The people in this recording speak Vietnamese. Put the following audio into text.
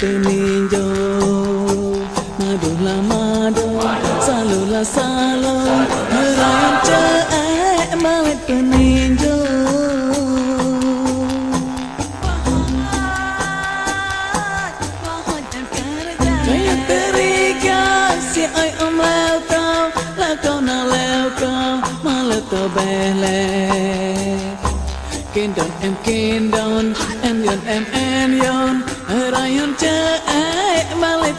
peninjau madu la madu, Salu la salu Meraja eh mawet peninjau Kaya teriga si ai om leo kau La kau na leo kau Malah tau belek Kendon em kendon Em yon em em yon Rayon ca ek balik